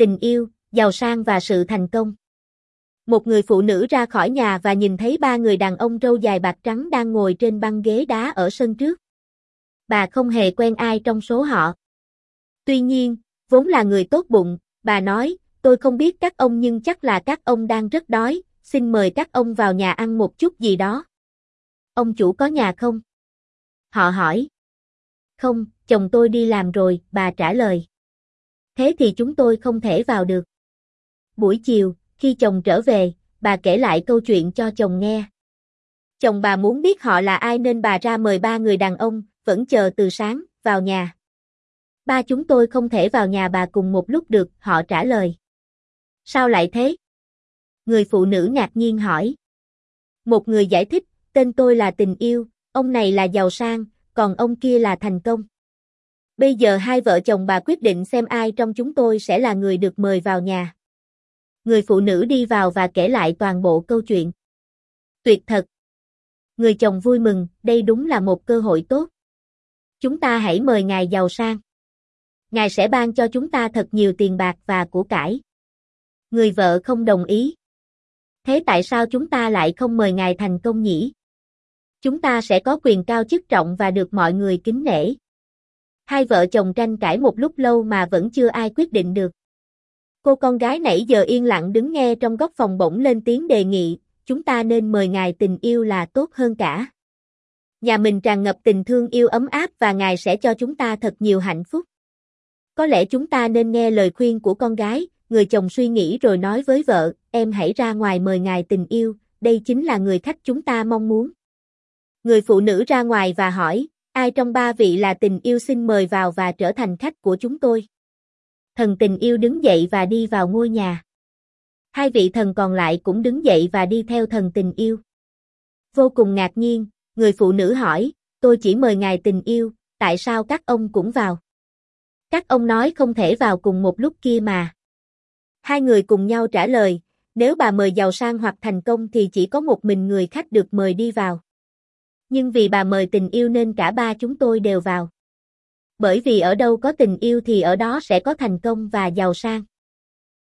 tình yêu, giàu sang và sự thành công. Một người phụ nữ ra khỏi nhà và nhìn thấy ba người đàn ông râu dài bạc trắng đang ngồi trên băng ghế đá ở sân trước. Bà không hề quen ai trong số họ. Tuy nhiên, vốn là người tốt bụng, bà nói, tôi không biết các ông nhưng chắc là các ông đang rất đói, xin mời các ông vào nhà ăn một chút gì đó. Ông chủ có nhà không? Họ hỏi. Không, chồng tôi đi làm rồi, bà trả lời. Thế thì chúng tôi không thể vào được. Buổi chiều, khi chồng trở về, bà kể lại câu chuyện cho chồng nghe. Chồng bà muốn biết họ là ai nên bà ra mời ba người đàn ông, vẫn chờ từ sáng, vào nhà. Ba chúng tôi không thể vào nhà bà cùng một lúc được, họ trả lời. Sao lại thế? Người phụ nữ ngạc nhiên hỏi. Một người giải thích, tên tôi là tình yêu, ông này là giàu sang, còn ông kia là thành công. Bây giờ hai vợ chồng bà quyết định xem ai trong chúng tôi sẽ là người được mời vào nhà. Người phụ nữ đi vào và kể lại toàn bộ câu chuyện. Tuyệt thật. Người chồng vui mừng, đây đúng là một cơ hội tốt. Chúng ta hãy mời ngài giàu sang. Ngài sẽ ban cho chúng ta thật nhiều tiền bạc và của cải. Người vợ không đồng ý. Thế tại sao chúng ta lại không mời ngài thành công nhỉ? Chúng ta sẽ có quyền cao chức trọng và được mọi người kính nể. Hai vợ chồng tranh cãi một lúc lâu mà vẫn chưa ai quyết định được. Cô con gái nãy giờ yên lặng đứng nghe trong góc phòng bỗng lên tiếng đề nghị, chúng ta nên mời ngài tình yêu là tốt hơn cả. Nhà mình tràn ngập tình thương yêu ấm áp và ngài sẽ cho chúng ta thật nhiều hạnh phúc. Có lẽ chúng ta nên nghe lời khuyên của con gái, người chồng suy nghĩ rồi nói với vợ, em hãy ra ngoài mời ngài tình yêu, đây chính là người khách chúng ta mong muốn. Người phụ nữ ra ngoài và hỏi, ai trong ba vị là tình yêu xin mời vào và trở thành khách của chúng tôi. Thần tình yêu đứng dậy và đi vào ngôi nhà. Hai vị thần còn lại cũng đứng dậy và đi theo thần tình yêu. Vô cùng ngạc nhiên, người phụ nữ hỏi, tôi chỉ mời ngài tình yêu, tại sao các ông cũng vào? Các ông nói không thể vào cùng một lúc kia mà. Hai người cùng nhau trả lời, nếu bà mời giàu sang hoặc thành công thì chỉ có một mình người khách được mời đi vào. Nhưng vì bà mời tình yêu nên cả ba chúng tôi đều vào. Bởi vì ở đâu có tình yêu thì ở đó sẽ có thành công và giàu sang.